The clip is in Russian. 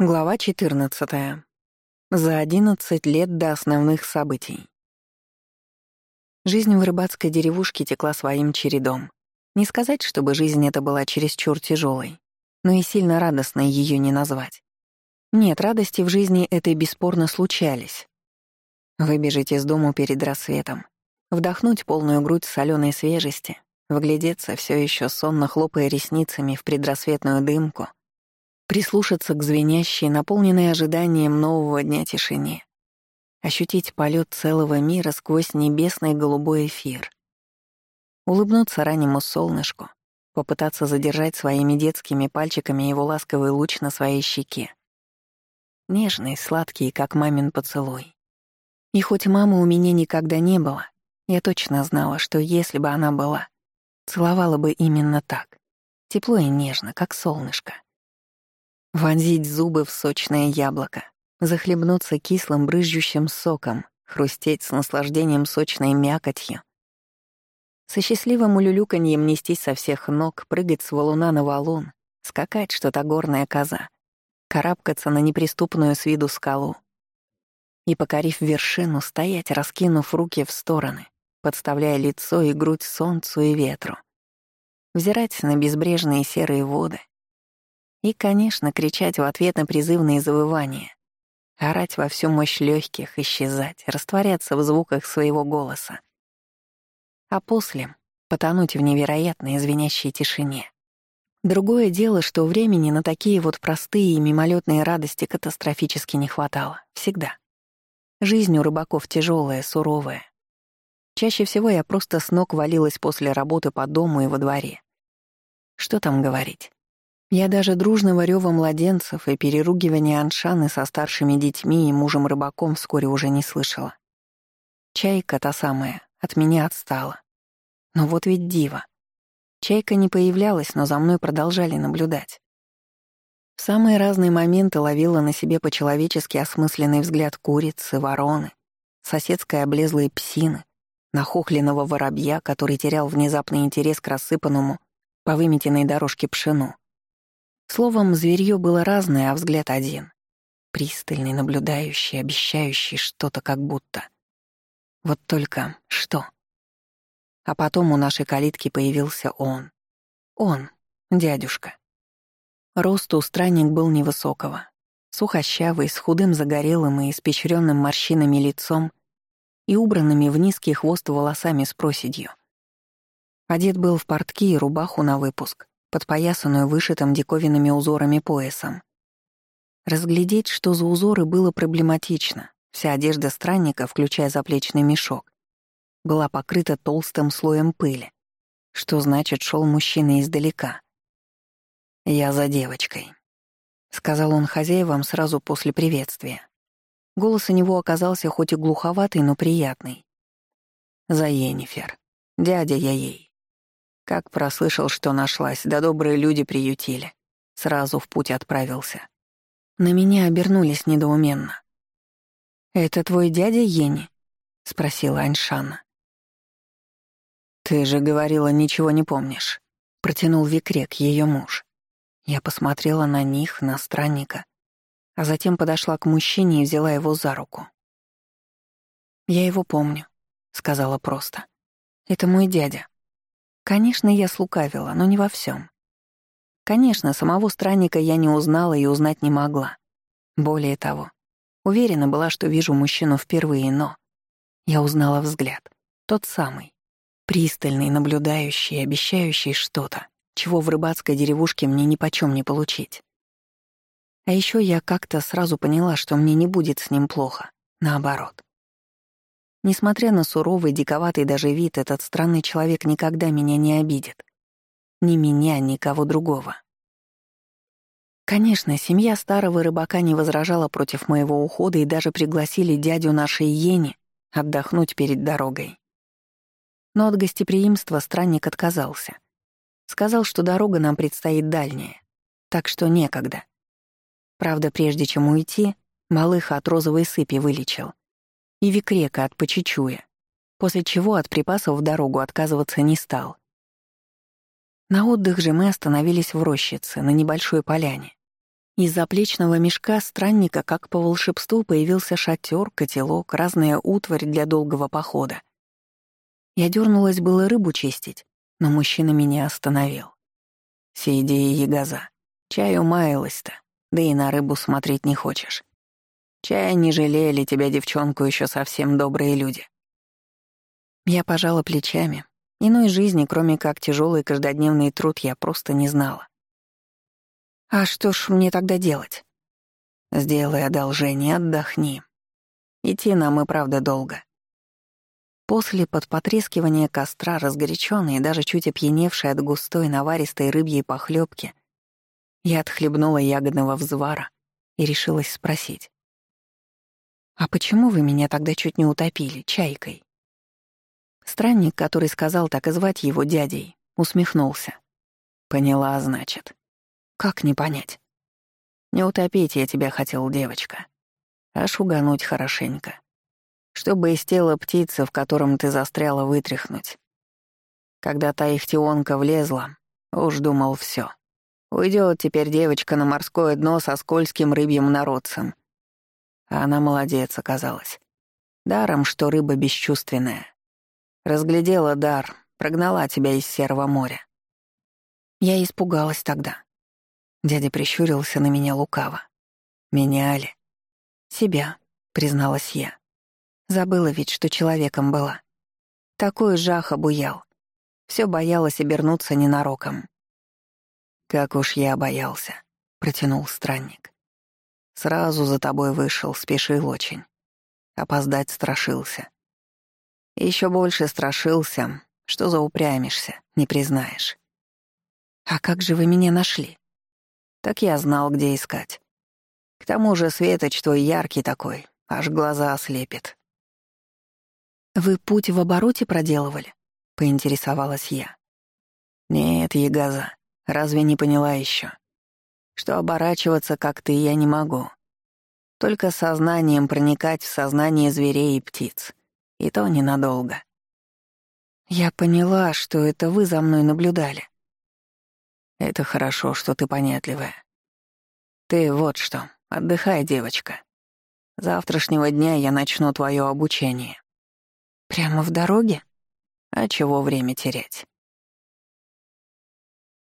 Глава 14. За 11 лет до основных событий. Жизнь в рыбацкой деревушке текла своим чередом. Не сказать, чтобы жизнь эта была чересчур тяжелой, но и сильно радостной ее не назвать. Нет, радости в жизни этой бесспорно случались. Выбежать из дому перед рассветом, вдохнуть полную грудь соленой свежести, вглядеться все еще сонно хлопая ресницами в предрассветную дымку — прислушаться к звенящей, наполненной ожиданием нового дня тишине, ощутить полет целого мира сквозь небесный голубой эфир, улыбнуться раннему солнышку, попытаться задержать своими детскими пальчиками его ласковый луч на своей щеке. Нежный, сладкий, как мамин поцелуй. И хоть мамы у меня никогда не было, я точно знала, что если бы она была, целовала бы именно так, тепло и нежно, как солнышко. Вонзить зубы в сочное яблоко, захлебнуться кислым брызжущим соком, хрустеть с наслаждением сочной мякотью. Со счастливым улюлюканьем нестись со всех ног, прыгать с валуна на валун, скакать что-то горная коза, карабкаться на неприступную с виду скалу. И, покорив вершину, стоять, раскинув руки в стороны, подставляя лицо и грудь солнцу и ветру. Взирать на безбрежные серые воды — и, конечно, кричать в ответ на призывные завывания. Орать во всю мощь легких, исчезать, растворяться в звуках своего голоса. А после — потонуть в невероятной звенящей тишине. Другое дело, что времени на такие вот простые и мимолетные радости катастрофически не хватало. Всегда. Жизнь у рыбаков тяжелая, суровая. Чаще всего я просто с ног валилась после работы по дому и во дворе. Что там говорить? Я даже дружного рёва младенцев и переругивания Аншаны со старшими детьми и мужем-рыбаком вскоре уже не слышала. Чайка, та самая, от меня отстала. Но вот ведь диво. Чайка не появлялась, но за мной продолжали наблюдать. В самые разные моменты ловила на себе по-человечески осмысленный взгляд курицы, вороны, соседской облезлой псины, нахохленного воробья, который терял внезапный интерес к рассыпанному по выметенной дорожке пшену. Словом, зверье было разное, а взгляд один. Пристальный, наблюдающий, обещающий что-то как будто. Вот только что? А потом у нашей калитки появился он. Он, дядюшка. Рост у странник был невысокого. Сухощавый, с худым загорелым и испещренным морщинами лицом и убранными в низкий хвост волосами с проседью. Одет был в портки и рубаху на выпуск, подпоясанную вышитым диковинными узорами поясом. Разглядеть, что за узоры, было проблематично. Вся одежда странника, включая заплечный мешок, была покрыта толстым слоем пыли, что значит, шел мужчина издалека. «Я за девочкой», — сказал он хозяевам сразу после приветствия. Голос у него оказался хоть и глуховатый, но приятный. «За Енифер. Дядя я ей. Как прослышал, что нашлась, да добрые люди приютили. Сразу в путь отправился. На меня обернулись недоуменно. «Это твой дядя Ени?» — спросила Аньшана. «Ты же говорила, ничего не помнишь», — протянул Викрек, ее муж. Я посмотрела на них, на странника, а затем подошла к мужчине и взяла его за руку. «Я его помню», — сказала просто. «Это мой дядя. Конечно, я слукавила, но не во всем. Конечно, самого странника я не узнала и узнать не могла. Более того, уверена была, что вижу мужчину впервые, но... Я узнала взгляд. Тот самый. Пристальный, наблюдающий, обещающий что-то, чего в рыбацкой деревушке мне ни почем не получить. А еще я как-то сразу поняла, что мне не будет с ним плохо. Наоборот. Несмотря на суровый, диковатый даже вид, этот странный человек никогда меня не обидит. Ни меня, ни кого другого. Конечно, семья старого рыбака не возражала против моего ухода и даже пригласили дядю нашей Ени отдохнуть перед дорогой. Но от гостеприимства странник отказался. Сказал, что дорога нам предстоит дальняя, так что некогда. Правда, прежде чем уйти, малыха от розовой сыпи вылечил — и Викрека от Почечуя, после чего от припасов в дорогу отказываться не стал. На отдых же мы остановились в рощице, на небольшой поляне. Из заплечного мешка странника, как по волшебству, появился шатер, котелок, разная утварь для долгого похода. Я дернулась было рыбу чистить, но мужчина меня остановил. «Сиди, ягоза, чаю маялась-то, да и на рыбу смотреть не хочешь. Чая не жалели тебя, девчонку, еще совсем добрые люди». Я пожала плечами. Иной жизни, кроме как тяжелый каждодневный труд, я просто не знала. «А что ж мне тогда делать?» «Сделай одолжение, отдохни. Идти нам и правда долго. После под потрескивания костра, разгоряченный и даже чуть опьяневший от густой наваристой рыбьей похлебки, я отхлебнула ягодного взвара и решилась спросить. «А почему вы меня тогда чуть не утопили, чайкой?» Странник, который сказал так и звать его дядей, усмехнулся. «Поняла, значит. Как не понять?» «Не утопить я тебя хотел, девочка, а шугануть хорошенько чтобы из тела птицы, в котором ты застряла, вытряхнуть. Когда та ихтионка влезла, уж думал все. Уйдет теперь девочка на морское дно со скользким рыбьим народцем. А она молодец оказалась. Даром, что рыба бесчувственная. Разглядела дар, прогнала тебя из серого моря. Я испугалась тогда. Дядя прищурился на меня лукаво. Меняли. Себя, призналась я. Забыла ведь, что человеком была. Такой жах обуял. Все боялась обернуться ненароком. «Как уж я боялся», — протянул странник. «Сразу за тобой вышел, спешил очень. Опоздать страшился. Еще больше страшился, что заупрямишься, не признаешь. А как же вы меня нашли? Так я знал, где искать. К тому же Светоч твой яркий такой, аж глаза ослепит. «Вы путь в обороте проделывали?» — поинтересовалась я. «Нет, Егаза, разве не поняла еще, Что оборачиваться, как ты, я не могу. Только сознанием проникать в сознание зверей и птиц. И то ненадолго». «Я поняла, что это вы за мной наблюдали». «Это хорошо, что ты понятливая. Ты вот что, отдыхай, девочка. Завтрашнего дня я начну твое обучение. Прямо в дороге? А чего время терять?